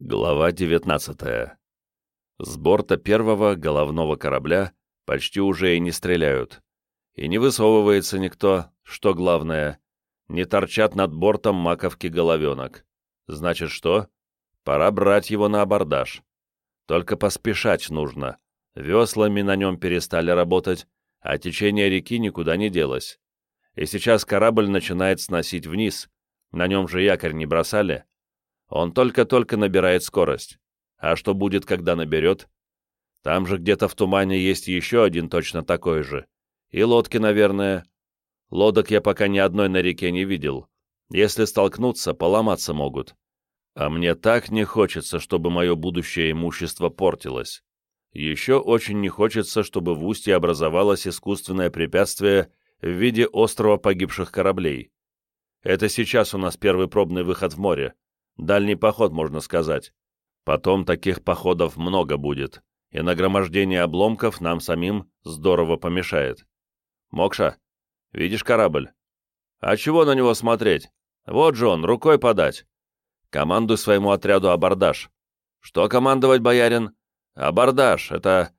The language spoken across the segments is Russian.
Глава 19 С борта первого головного корабля почти уже и не стреляют. И не высовывается никто, что главное, не торчат над бортом маковки головенок. Значит что? Пора брать его на абордаж. Только поспешать нужно. Веслами на нем перестали работать, а течение реки никуда не делось. И сейчас корабль начинает сносить вниз. На нем же якорь не бросали. Он только-только набирает скорость. А что будет, когда наберет? Там же где-то в тумане есть еще один точно такой же. И лодки, наверное. Лодок я пока ни одной на реке не видел. Если столкнуться, поломаться могут. А мне так не хочется, чтобы мое будущее имущество портилось. Еще очень не хочется, чтобы в устье образовалось искусственное препятствие в виде острова погибших кораблей. Это сейчас у нас первый пробный выход в море. Дальний поход, можно сказать. Потом таких походов много будет, и нагромождение обломков нам самим здорово помешает. Мокша, видишь корабль? А чего на него смотреть? Вот же он, рукой подать. Командуй своему отряду абордаж. Что командовать, боярин? Абордаж, это...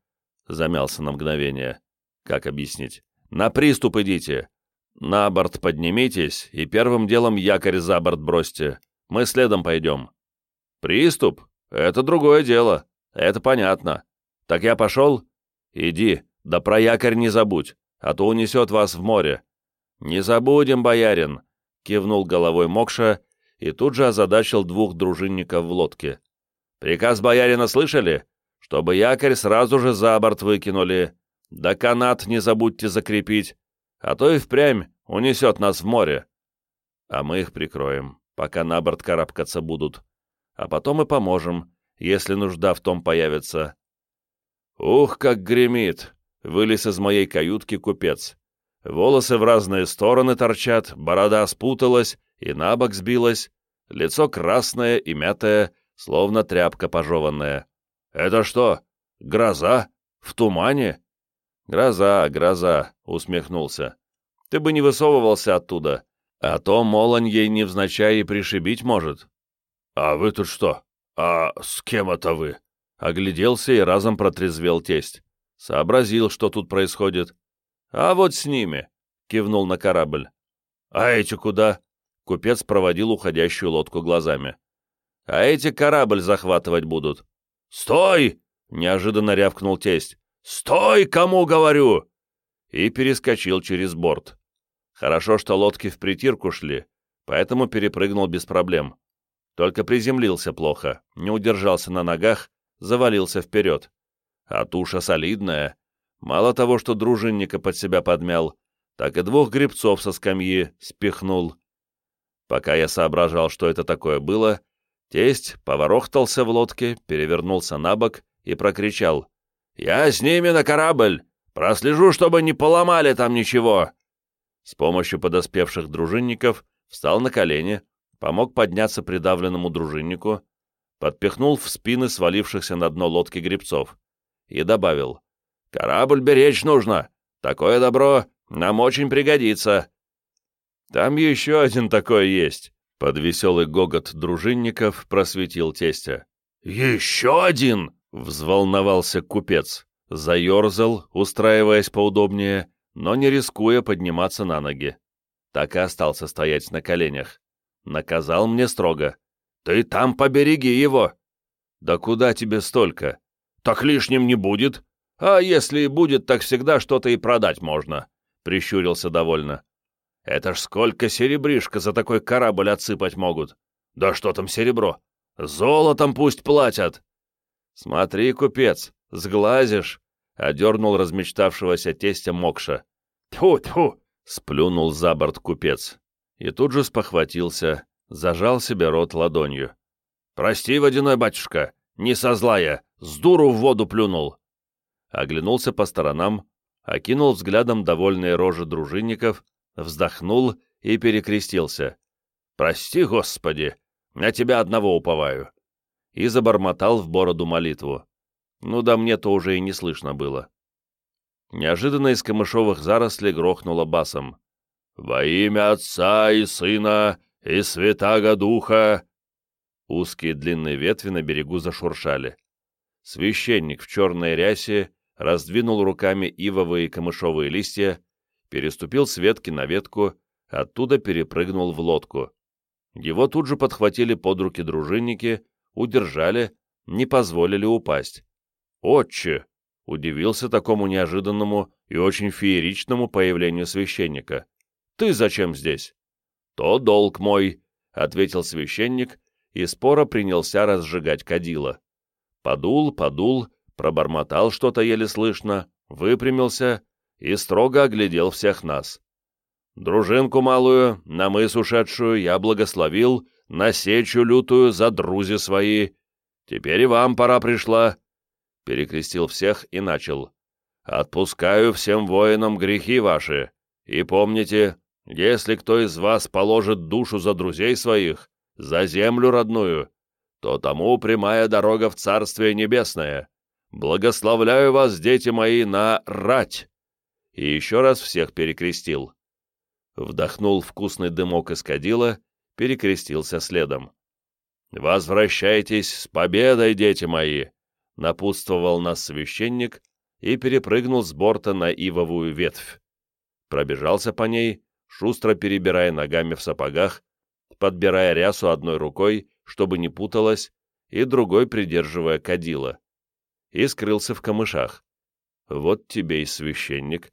Замялся на мгновение. Как объяснить? На приступ идите. На борт поднимитесь и первым делом якорь за борт бросьте. Мы следом пойдем. Приступ? Это другое дело. Это понятно. Так я пошел? Иди, да про якорь не забудь, а то унесет вас в море. Не забудем, боярин, кивнул головой Мокша и тут же озадачил двух дружинников в лодке. Приказ боярина слышали? Чтобы якорь сразу же за борт выкинули. Да канат не забудьте закрепить, а то и впрямь унесет нас в море. А мы их прикроем пока на борт карабкаться будут, а потом и поможем, если нужда в том появится. Ух, как гремит! Вылез из моей каютки купец. Волосы в разные стороны торчат, борода спуталась и на бок сбилась, лицо красное и мятое, словно тряпка пожеванная. «Это что, гроза? В тумане?» «Гроза, гроза», — усмехнулся. «Ты бы не высовывался оттуда. А то молонь ей невзначай и пришибить может. А вы тут что? А с кем это вы? Огляделся и разом протрезвел тесть. Сообразил, что тут происходит. А вот с ними, кивнул на корабль. А эти куда? Купец проводил уходящую лодку глазами. А эти корабль захватывать будут. Стой! Неожиданно рявкнул тесть. «Стой, кому говорю!» И перескочил через борт. Хорошо, что лодки в притирку шли, поэтому перепрыгнул без проблем. Только приземлился плохо, не удержался на ногах, завалился вперед. А туша солидная. Мало того, что дружинника под себя подмял, так и двух гребцов со скамьи спихнул. Пока я соображал, что это такое было, тесть поворохтался в лодке, перевернулся на бок и прокричал. «Я с ними на корабль! Прослежу, чтобы не поломали там ничего!» С помощью подоспевших дружинников встал на колени, помог подняться придавленному дружиннику, подпихнул в спины свалившихся на дно лодки гребцов и добавил «Корабль беречь нужно! Такое добро нам очень пригодится!» «Там еще один такой есть!» Под веселый гогот дружинников просветил тестя. «Еще один!» — взволновался купец. Заерзал, устраиваясь поудобнее, но не рискуя подниматься на ноги. Так и остался стоять на коленях. Наказал мне строго. «Ты там побереги его!» «Да куда тебе столько?» «Так лишним не будет. А если и будет, так всегда что-то и продать можно», — прищурился довольно. «Это ж сколько серебришка за такой корабль отсыпать могут! Да что там серебро? Золотом пусть платят!» «Смотри, купец, сглазишь!» Одернул размечтавшегося тестя Мокша. «Тьфу-тьфу!» — сплюнул за борт купец. И тут же спохватился, зажал себе рот ладонью. «Прости, водяной батюшка, не со зла я, с дуру в воду плюнул!» Оглянулся по сторонам, окинул взглядом довольные рожи дружинников, вздохнул и перекрестился. «Прости, Господи, на тебя одного уповаю!» И забормотал в бороду молитву. Ну да мне-то уже и не слышно было. Неожиданно из камышовых зарослей грохнуло басом. «Во имя Отца и Сына и Святаго Духа!» Узкие длинные ветви на берегу зашуршали. Священник в черной рясе раздвинул руками ивовые камышовые листья, переступил с ветки на ветку, оттуда перепрыгнул в лодку. Его тут же подхватили под руки дружинники, удержали, не позволили упасть. «Отче!» — удивился такому неожиданному и очень фееричному появлению священника. «Ты зачем здесь?» «То долг мой», — ответил священник, и споро принялся разжигать кадила. Подул, подул, пробормотал что-то еле слышно, выпрямился и строго оглядел всех нас. Дружинку малую, на мыс ушедшую, я благословил, на сечу лютую за друзи свои. Теперь и вам пора пришла. Перекрестил всех и начал. Отпускаю всем воинам грехи ваши. И помните, если кто из вас положит душу за друзей своих, за землю родную, то тому прямая дорога в Царствие Небесное. Благословляю вас, дети мои, на рать!» И еще раз всех перекрестил вдохнул вкусный дымок из кадила, перекрестился следом. «Возвращайтесь с победой, дети мои!» — напутствовал нас священник и перепрыгнул с борта на ивовую ветвь. Пробежался по ней, шустро перебирая ногами в сапогах, подбирая рясу одной рукой, чтобы не путалась, и другой придерживая кадила. И скрылся в камышах. Вот тебе и священник.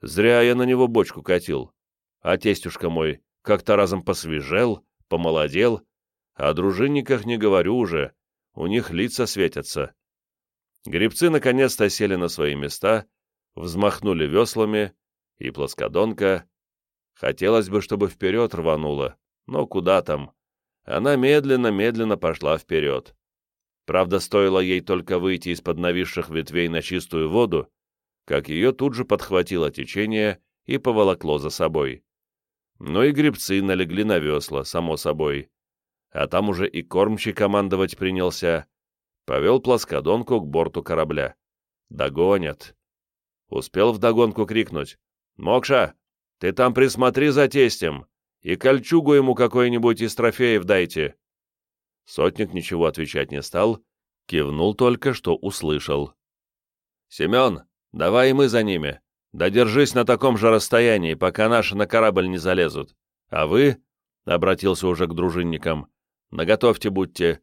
Зря я на него бочку катил. А тестюшка мой как-то разом посвежел, помолодел, о дружинниках не говорю уже, у них лица светятся. Гребцы наконец-то сели на свои места, взмахнули веслами, и плоскодонка... Хотелось бы, чтобы вперед рванула, но куда там? Она медленно-медленно пошла вперед. Правда, стоило ей только выйти из-под нависших ветвей на чистую воду, как ее тут же подхватило течение и поволокло за собой. Но и гребцы налегли на весла, само собой. А там уже и кормчий командовать принялся. Повел плоскодонку к борту корабля. Догонят. Успел вдогонку крикнуть. «Мокша, ты там присмотри за тестем, и кольчугу ему какой-нибудь из трофеев дайте». Сотник ничего отвечать не стал, кивнул только, что услышал. «Семен, давай и мы за ними. Да держись на таком же расстоянии, пока наши на корабль не залезут. А вы, — обратился уже к дружинникам, — наготовьте будьте.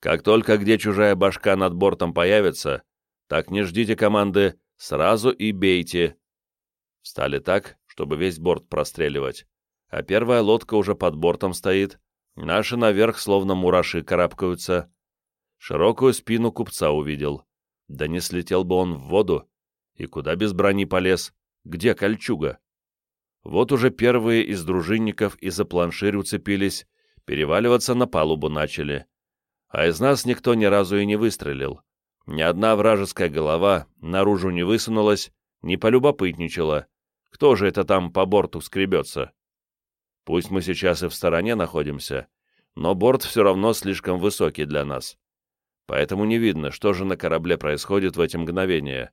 Как только где чужая башка над бортом появится, так не ждите команды, сразу и бейте. Встали так, чтобы весь борт простреливать. А первая лодка уже под бортом стоит, наши наверх словно мураши карабкаются. Широкую спину купца увидел. Да не слетел бы он в воду, и куда без брони полез? Где кольчуга? Вот уже первые из дружинников из-за планширь уцепились, переваливаться на палубу начали. А из нас никто ни разу и не выстрелил. Ни одна вражеская голова наружу не высунулась, не полюбопытничала. Кто же это там по борту скребется? Пусть мы сейчас и в стороне находимся, но борт все равно слишком высокий для нас. Поэтому не видно, что же на корабле происходит в эти мгновения.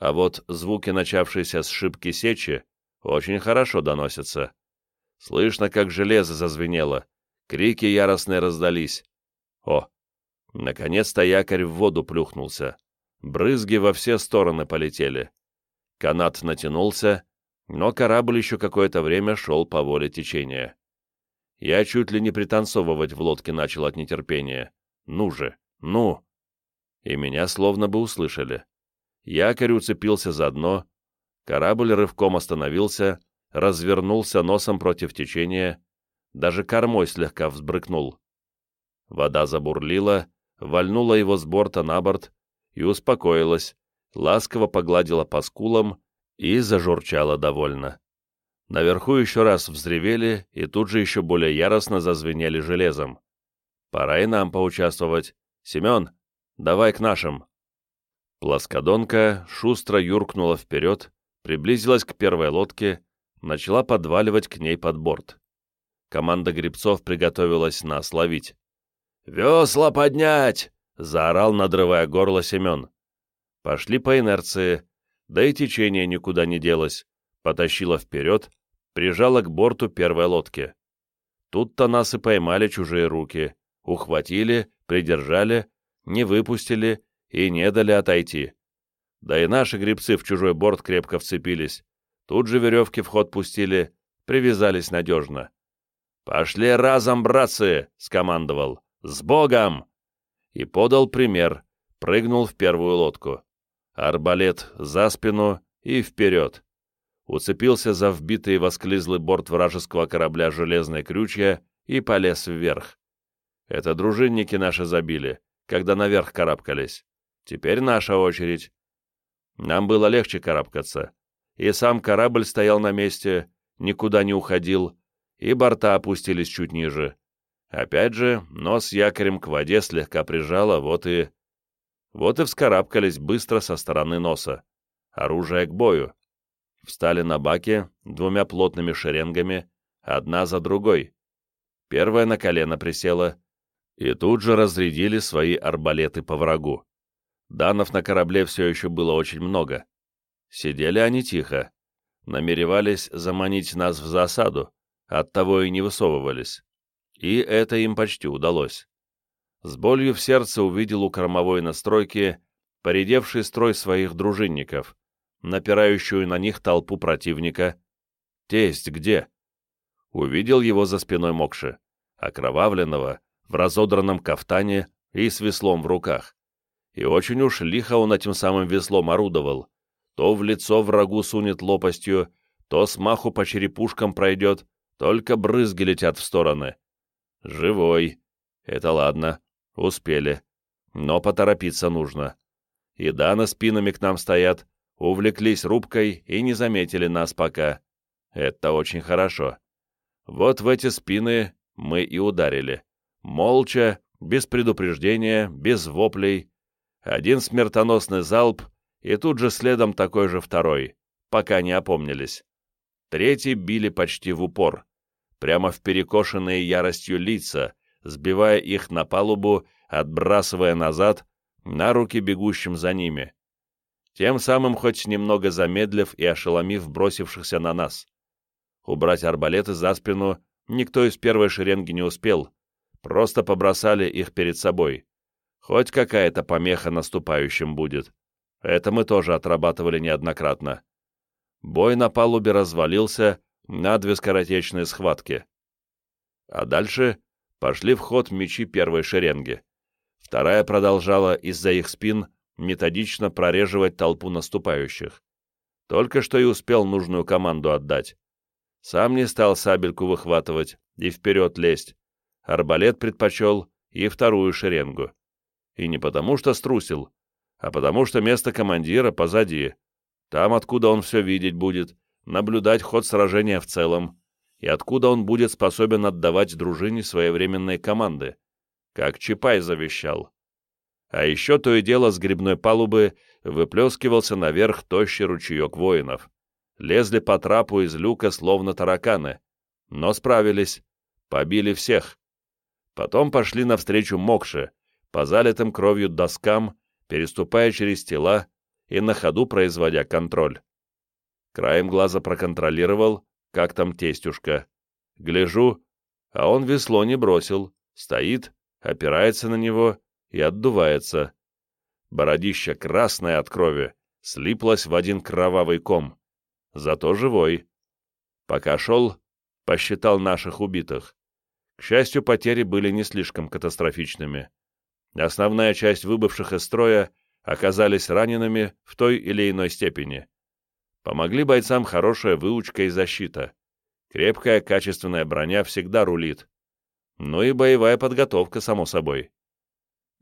А вот звуки, начавшиеся с шибки сечи, очень хорошо доносятся. Слышно, как железо зазвенело, крики яростные раздались. О, наконец-то якорь в воду плюхнулся. Брызги во все стороны полетели. Канат натянулся, но корабль еще какое-то время шел по воле течения. Я чуть ли не пританцовывать в лодке начал от нетерпения. Ну же, ну! И меня словно бы услышали. Якорь уцепился за дно, корабль рывком остановился, развернулся носом против течения, даже кормой слегка взбрыкнул. Вода забурлила, вальнула его с борта на борт и успокоилась, ласково погладила по скулам и зажурчала довольно. Наверху еще раз взревели и тут же еще более яростно зазвенели железом. Пора и нам поучаствовать. Семен, давай к нашим. Плоскодонка шустро юркнула вперед, приблизилась к первой лодке, начала подваливать к ней под борт. Команда грибцов приготовилась нас ловить. «Весла поднять!» — заорал, надрывая горло Семен. Пошли по инерции, да и течение никуда не делось, потащила вперед, прижала к борту первой лодки. Тут-то нас и поймали чужие руки, ухватили, придержали, не выпустили и не дали отойти. Да и наши грибцы в чужой борт крепко вцепились. Тут же веревки в ход пустили, привязались надежно. «Пошли разом, братцы!» — скомандовал. «С Богом!» И подал пример, прыгнул в первую лодку. Арбалет за спину и вперед. Уцепился за вбитый восклизлый борт вражеского корабля железной крючья и полез вверх. Это дружинники наши забили, когда наверх карабкались. Теперь наша очередь. Нам было легче карабкаться. И сам корабль стоял на месте, никуда не уходил, и борта опустились чуть ниже. Опять же, нос якорем к воде слегка прижало, вот и... Вот и вскарабкались быстро со стороны носа. Оружие к бою. Встали на баке двумя плотными шеренгами, одна за другой. Первая на колено присела, и тут же разрядили свои арбалеты по врагу. Данов на корабле все еще было очень много. Сидели они тихо, намеревались заманить нас в засаду, оттого и не высовывались. И это им почти удалось. С болью в сердце увидел у кормовой настройки поредевший строй своих дружинников, напирающую на них толпу противника. Тесть где? Увидел его за спиной Мокши, окровавленного, в разодранном кафтане и с веслом в руках. И очень уж лихо он этим самым веслом орудовал. То в лицо врагу сунет лопастью, то смаху по черепушкам пройдет, только брызги летят в стороны. Живой. Это ладно. Успели. Но поторопиться нужно. И Дана спинами к нам стоят, увлеклись рубкой и не заметили нас пока. Это очень хорошо. Вот в эти спины мы и ударили. Молча, без предупреждения, без воплей. Один смертоносный залп, и тут же следом такой же второй, пока не опомнились. Третий били почти в упор, прямо в перекошенные яростью лица, сбивая их на палубу, отбрасывая назад, на руки бегущим за ними. Тем самым хоть немного замедлив и ошеломив бросившихся на нас. Убрать арбалеты за спину никто из первой шеренги не успел, просто побросали их перед собой. Хоть какая-то помеха наступающим будет. Это мы тоже отрабатывали неоднократно. Бой на палубе развалился на две скоротечные схватки. А дальше пошли в ход мечи первой шеренги. Вторая продолжала из-за их спин методично прореживать толпу наступающих. Только что и успел нужную команду отдать. Сам не стал сабельку выхватывать и вперед лезть. Арбалет предпочел и вторую шеренгу. И не потому что струсил, а потому что место командира позади. Там, откуда он все видеть будет, наблюдать ход сражения в целом, и откуда он будет способен отдавать дружине своевременные команды, как Чапай завещал. А еще то и дело с грибной палубы выплескивался наверх тощий ручеек воинов. Лезли по трапу из люка, словно тараканы. Но справились. Побили всех. Потом пошли навстречу Мокше, по залитым кровью доскам, переступая через тела и на ходу производя контроль. Краем глаза проконтролировал, как там тестюшка. Гляжу, а он весло не бросил, стоит, опирается на него и отдувается. Бородища красная от крови, слиплась в один кровавый ком. Зато живой. Пока шел, посчитал наших убитых. К счастью, потери были не слишком катастрофичными. Основная часть выбывших из строя оказались ранеными в той или иной степени. Помогли бойцам хорошая выучка и защита. Крепкая, качественная броня всегда рулит. Ну и боевая подготовка, само собой.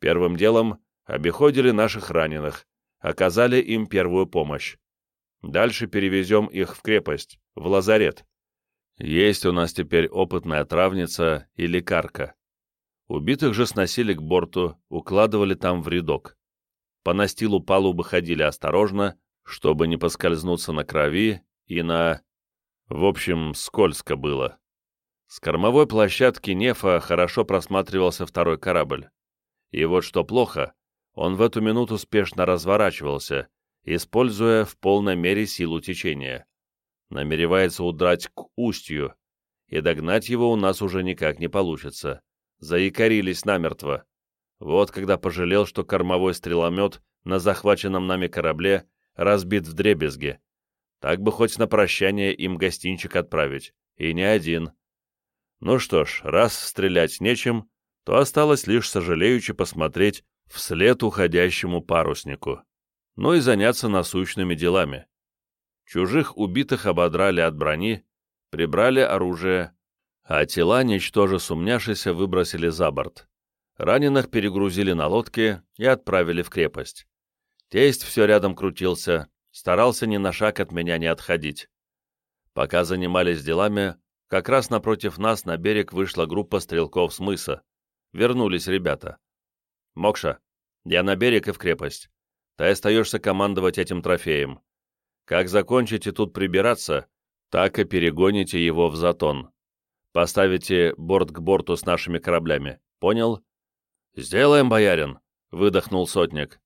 Первым делом обиходили наших раненых, оказали им первую помощь. Дальше перевезем их в крепость, в лазарет. Есть у нас теперь опытная травница и лекарка. Убитых же сносили к борту, укладывали там в рядок. По настилу палубы ходили осторожно, чтобы не поскользнуться на крови и на... В общем, скользко было. С кормовой площадки Нефа хорошо просматривался второй корабль. И вот что плохо, он в эту минуту спешно разворачивался, используя в полной мере силу течения. Намеревается удрать к устью, и догнать его у нас уже никак не получится. заикарились намертво. Вот когда пожалел, что кормовой стреломет на захваченном нами корабле разбит в дребезги. Так бы хоть на прощание им гостинчик отправить, и не один. Ну что ж, раз стрелять нечем, то осталось лишь сожалеючи посмотреть вслед уходящему паруснику, ну и заняться насущными делами. Чужих убитых ободрали от брони, прибрали оружие, а тела, ничтоже сумняшися, выбросили за борт. Раненых перегрузили на лодки и отправили в крепость. Тесть все рядом крутился, старался ни на шаг от меня не отходить. Пока занимались делами, как раз напротив нас на берег вышла группа стрелков с мыса. Вернулись ребята. «Мокша, я на берег и в крепость. Ты остаешься командовать этим трофеем. Как закончите тут прибираться, так и перегоните его в затон. Поставите борт к борту с нашими кораблями. Понял?» «Сделаем, боярин!» — выдохнул сотник.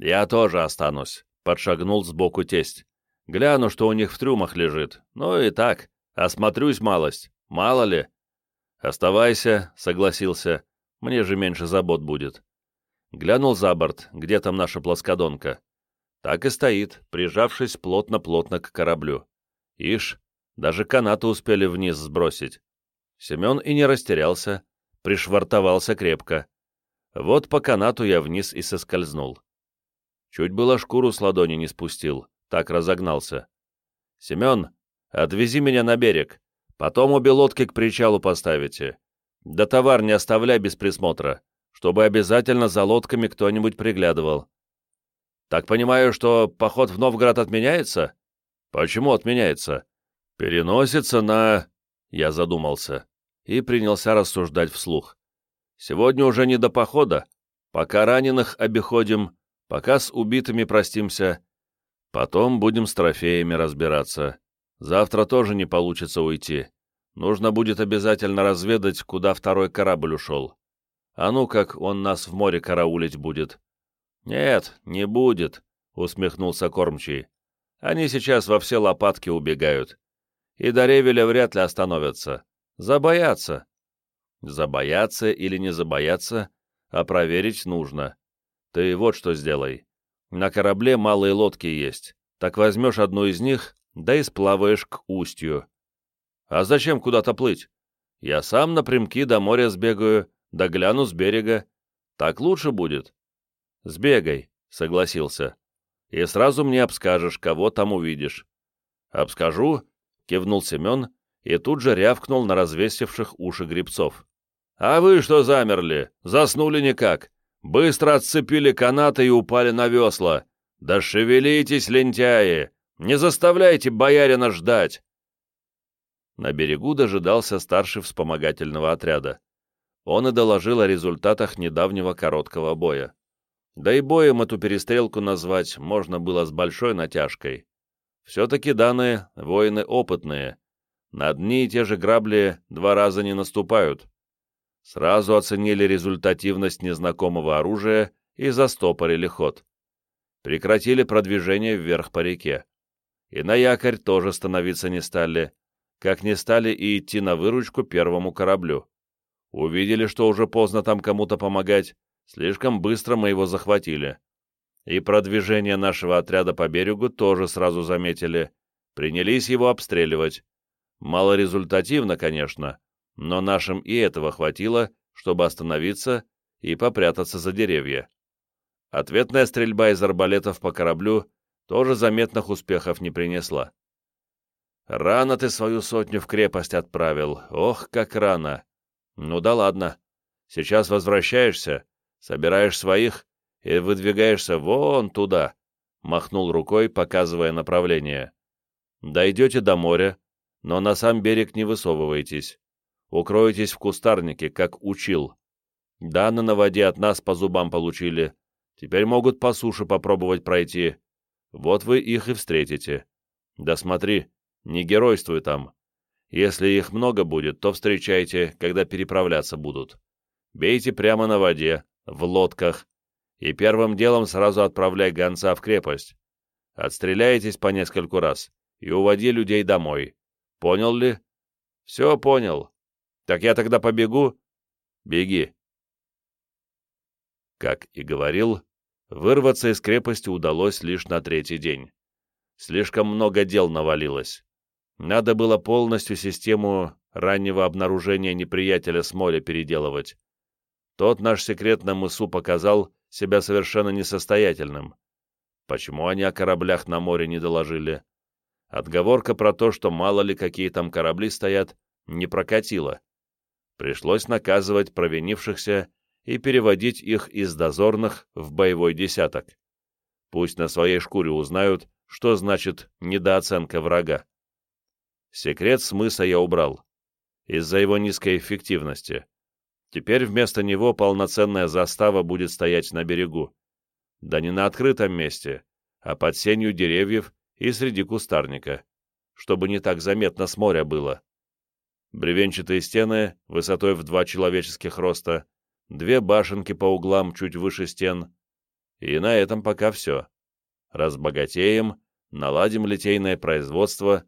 «Я тоже останусь», — подшагнул сбоку тесть. «Гляну, что у них в трюмах лежит. Ну и так, осмотрюсь малость. Мало ли». «Оставайся», — согласился. «Мне же меньше забот будет». Глянул за борт, где там наша плоскодонка. Так и стоит, прижавшись плотно-плотно к кораблю. Ишь, даже канаты успели вниз сбросить. Семен и не растерялся, пришвартовался крепко. Вот по канату я вниз и соскользнул. Чуть было шкуру с ладони не спустил, так разогнался. «Семен, отвези меня на берег, потом обе лодки к причалу поставите. Да товар не оставляй без присмотра, чтобы обязательно за лодками кто-нибудь приглядывал». «Так понимаю, что поход в Новгород отменяется?» «Почему отменяется?» «Переносится на...» Я задумался и принялся рассуждать вслух. «Сегодня уже не до похода. Пока раненых обиходим, Пока с убитыми простимся. Потом будем с трофеями разбираться. Завтра тоже не получится уйти. Нужно будет обязательно разведать, куда второй корабль ушел. А ну как он нас в море караулить будет. Нет, не будет, усмехнулся кормчий. Они сейчас во все лопатки убегают. И до Ревеля вряд ли остановятся. Забоятся. Забояться или не забояться, а проверить нужно. Ты вот что сделай. На корабле малые лодки есть. Так возьмешь одну из них, да и сплаваешь к устью. А зачем куда-то плыть? Я сам напрямки до моря сбегаю, да гляну с берега. Так лучше будет. Сбегай, согласился. И сразу мне обскажешь, кого там увидишь. Обскажу, кивнул Семен и тут же рявкнул на развесивших уши грибцов. «А вы что замерли? Заснули никак? Быстро отцепили канаты и упали на весла. Да шевелитесь, лентяи! Не заставляйте боярина ждать!» На берегу дожидался старший вспомогательного отряда. Он и доложил о результатах недавнего короткого боя. Да и боем эту перестрелку назвать можно было с большой натяжкой. Все-таки данные воины опытные. На одни и те же грабли два раза не наступают сразу оценили результативность незнакомого оружия и застопорили ход. Прекратили продвижение вверх по реке. И на якорь тоже становиться не стали, как не стали и идти на выручку первому кораблю. Увидели, что уже поздно там кому-то помогать, слишком быстро мы его захватили. И продвижение нашего отряда по берегу тоже сразу заметили, принялись его обстреливать. Малорезультативно, конечно, но нашим и этого хватило, чтобы остановиться и попрятаться за деревья. Ответная стрельба из арбалетов по кораблю тоже заметных успехов не принесла. «Рано ты свою сотню в крепость отправил, ох, как рано! Ну да ладно, сейчас возвращаешься, собираешь своих и выдвигаешься вон туда», — махнул рукой, показывая направление. «Дойдете до моря, но на сам берег не высовывайтесь. Укройтесь в кустарнике, как учил. Данные на воде от нас по зубам получили. Теперь могут по суше попробовать пройти. Вот вы их и встретите. Да смотри, не геройствуй там. Если их много будет, то встречайте, когда переправляться будут. Бейте прямо на воде, в лодках, и первым делом сразу отправляй гонца в крепость. Отстреляйтесь по нескольку раз и уводи людей домой. Понял ли? Все понял. Так я тогда побегу?» Беги!» Как и говорил, вырваться из крепости удалось лишь на третий день. Слишком много дел навалилось. Надо было полностью систему раннего обнаружения неприятеля с моря переделывать. Тот наш секрет на мысу показал себя совершенно несостоятельным. Почему они о кораблях на море не доложили? Отговорка про то, что мало ли какие там корабли стоят, не прокатила. Пришлось наказывать провинившихся и переводить их из дозорных в боевой десяток. Пусть на своей шкуре узнают, что значит недооценка врага. Секрет смысла я убрал. Из-за его низкой эффективности. Теперь вместо него полноценная застава будет стоять на берегу. Да не на открытом месте, а под сенью деревьев и среди кустарника, чтобы не так заметно с моря было. Бревенчатые стены, высотой в два человеческих роста, две башенки по углам чуть выше стен. И на этом пока все. Разбогатеем, наладим литейное производство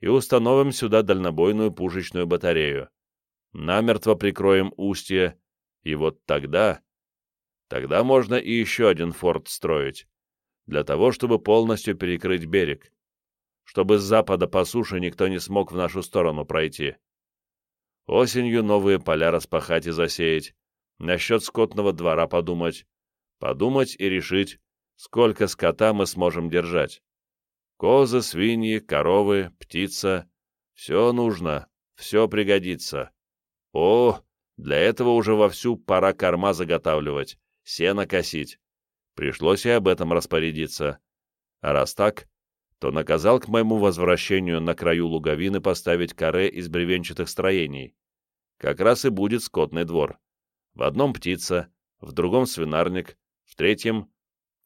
и установим сюда дальнобойную пушечную батарею. Намертво прикроем устье, и вот тогда... Тогда можно и еще один форт строить, для того, чтобы полностью перекрыть берег, чтобы с запада по суше никто не смог в нашу сторону пройти. Осенью новые поля распахать и засеять, насчет скотного двора подумать, подумать и решить, сколько скота мы сможем держать. Козы, свиньи, коровы, птица — все нужно, все пригодится. О, для этого уже вовсю пора корма заготавливать, сено косить. Пришлось и об этом распорядиться. А раз так, то наказал к моему возвращению на краю луговины поставить каре из бревенчатых строений. Как раз и будет скотный двор. В одном птица, в другом свинарник, в третьем...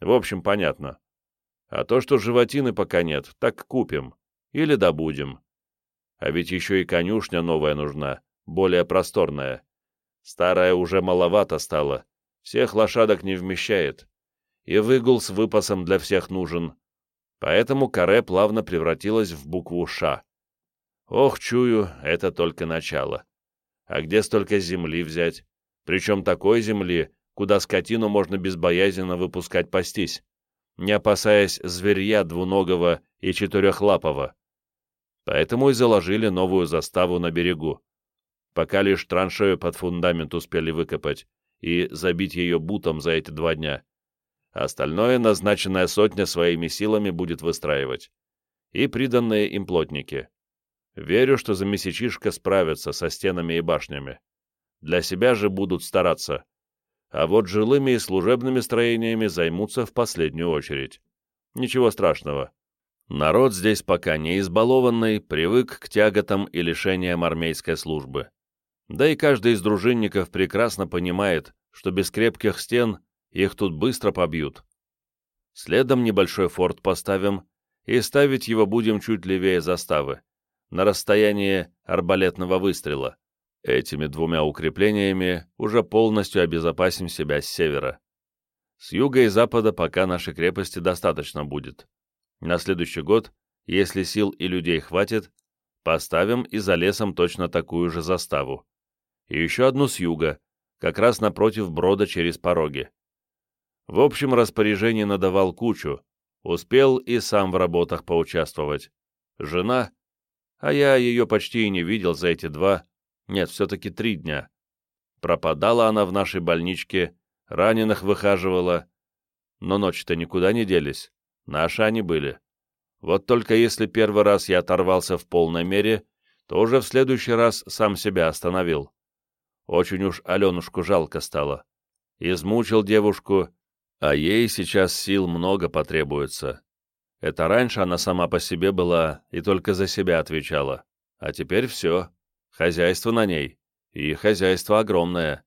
В общем, понятно. А то, что животины пока нет, так купим. Или добудем. А ведь еще и конюшня новая нужна, более просторная. Старая уже маловато стала, всех лошадок не вмещает. И выгул с выпасом для всех нужен. Поэтому каре плавно превратилась в букву «Ш». Ох, чую, это только начало. А где столько земли взять? Причем такой земли, куда скотину можно безбоязненно выпускать пастись не опасаясь зверья двуногого и четырехлапого. Поэтому и заложили новую заставу на берегу. Пока лишь траншею под фундамент успели выкопать и забить ее бутом за эти два дня. Остальное назначенная сотня своими силами будет выстраивать. И приданные им плотники. Верю, что за месячишко справятся со стенами и башнями. Для себя же будут стараться а вот жилыми и служебными строениями займутся в последнюю очередь. Ничего страшного. Народ здесь пока не избалованный, привык к тяготам и лишениям армейской службы. Да и каждый из дружинников прекрасно понимает, что без крепких стен их тут быстро побьют. Следом небольшой форт поставим, и ставить его будем чуть левее заставы, на расстоянии арбалетного выстрела. Этими двумя укреплениями уже полностью обезопасим себя с севера. С юга и запада пока нашей крепости достаточно будет. На следующий год, если сил и людей хватит, поставим и за лесом точно такую же заставу. И еще одну с юга, как раз напротив брода через пороги. В общем распоряжении надавал кучу, успел и сам в работах поучаствовать. Жена, а я ее почти и не видел за эти два, нет, все-таки три дня. Пропадала она в нашей больничке, раненых выхаживала. Но ночи-то никуда не делись. Наши они были. Вот только если первый раз я оторвался в полной мере, то уже в следующий раз сам себя остановил. Очень уж Аленушку жалко стало. Измучил девушку, а ей сейчас сил много потребуется. Это раньше она сама по себе была и только за себя отвечала. А теперь все. Хозяйство на ней, и хозяйство огромное.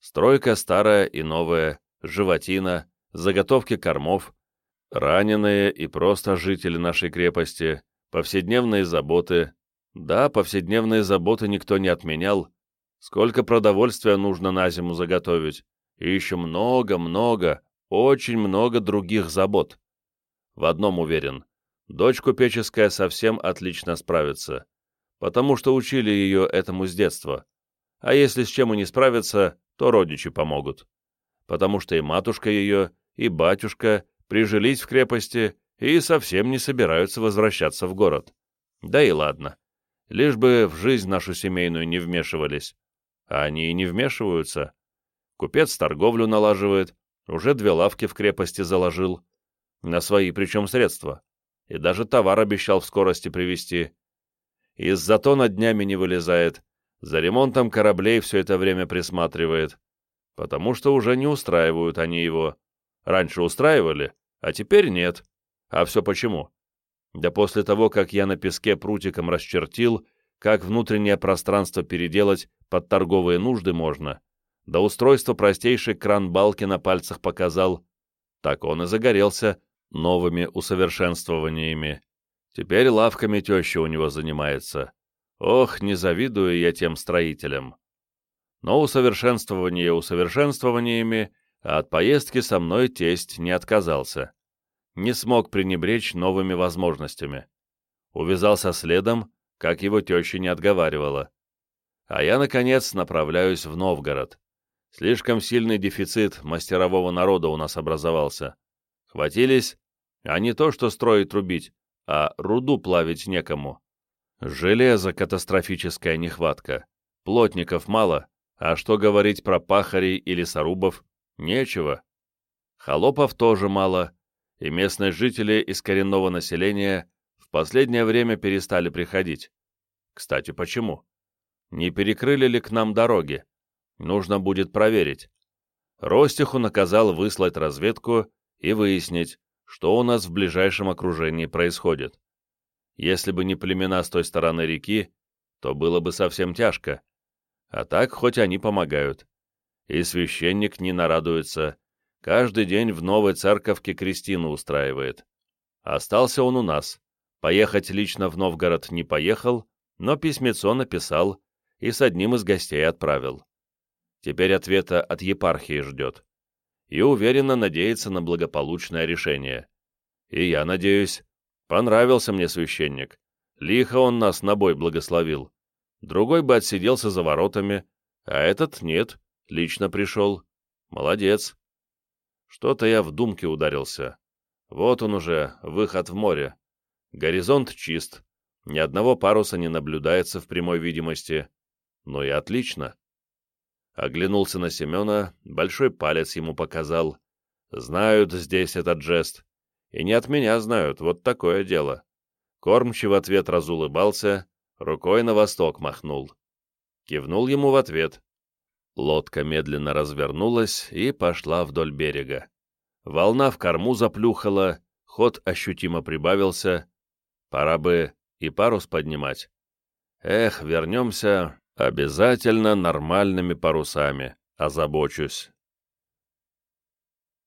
Стройка старая и новая, животина, заготовки кормов, раненые и просто жители нашей крепости, повседневные заботы. Да, повседневные заботы никто не отменял. Сколько продовольствия нужно на зиму заготовить, и еще много-много, очень много других забот. В одном уверен, дочь купеческая совсем отлично справится потому что учили ее этому с детства. а если с чем и не справится, то родичи помогут. Потому что и матушка ее, и батюшка прижились в крепости и совсем не собираются возвращаться в город. Да и ладно. Лишь бы в жизнь нашу семейную не вмешивались. А они и не вмешиваются. Купец торговлю налаживает, уже две лавки в крепости заложил. На свои причем средства. И даже товар обещал в скорости привезти. Из затона днями не вылезает. За ремонтом кораблей все это время присматривает. Потому что уже не устраивают они его. Раньше устраивали, а теперь нет. А все почему? Да после того, как я на песке прутиком расчертил, как внутреннее пространство переделать под торговые нужды можно, да устройство простейшей кран-балки на пальцах показал, так он и загорелся новыми усовершенствованиями. Теперь лавками теща у него занимается. Ох, не завидую я тем строителям. Но усовершенствование усовершенствованиями, а от поездки со мной тесть не отказался не смог пренебречь новыми возможностями. Увязался следом, как его теща не отговаривала. А я, наконец, направляюсь в Новгород. Слишком сильный дефицит мастерового народа у нас образовался. Хватились, а не то, что строить рубить, а руду плавить некому. Железо катастрофическая нехватка. Плотников мало, а что говорить про пахарей или сорубов? Нечего. Холопов тоже мало, и местные жители из коренного населения в последнее время перестали приходить. Кстати, почему? Не перекрыли ли к нам дороги? Нужно будет проверить. Ростиху наказал выслать разведку и выяснить, что у нас в ближайшем окружении происходит. Если бы не племена с той стороны реки, то было бы совсем тяжко. А так хоть они помогают. И священник не нарадуется, Каждый день в новой церковке Кристину устраивает. Остался он у нас. Поехать лично в Новгород не поехал, но письмецо написал и с одним из гостей отправил. Теперь ответа от епархии ждет. И уверенно надеется на благополучное решение. И я надеюсь. Понравился мне священник. Лихо он нас на бой благословил. Другой бы отсиделся за воротами, а этот нет, лично пришел. Молодец. Что-то я в думке ударился. Вот он уже, выход в море. Горизонт чист. Ни одного паруса не наблюдается в прямой видимости. Ну и отлично. Оглянулся на Семена, большой палец ему показал. Знают здесь этот жест. И не от меня знают, вот такое дело. Кормчий в ответ разулыбался, рукой на восток махнул. Кивнул ему в ответ. Лодка медленно развернулась и пошла вдоль берега. Волна в корму заплюхала, ход ощутимо прибавился. Пора бы и парус поднимать. Эх, вернемся обязательно нормальными парусами, озабочусь.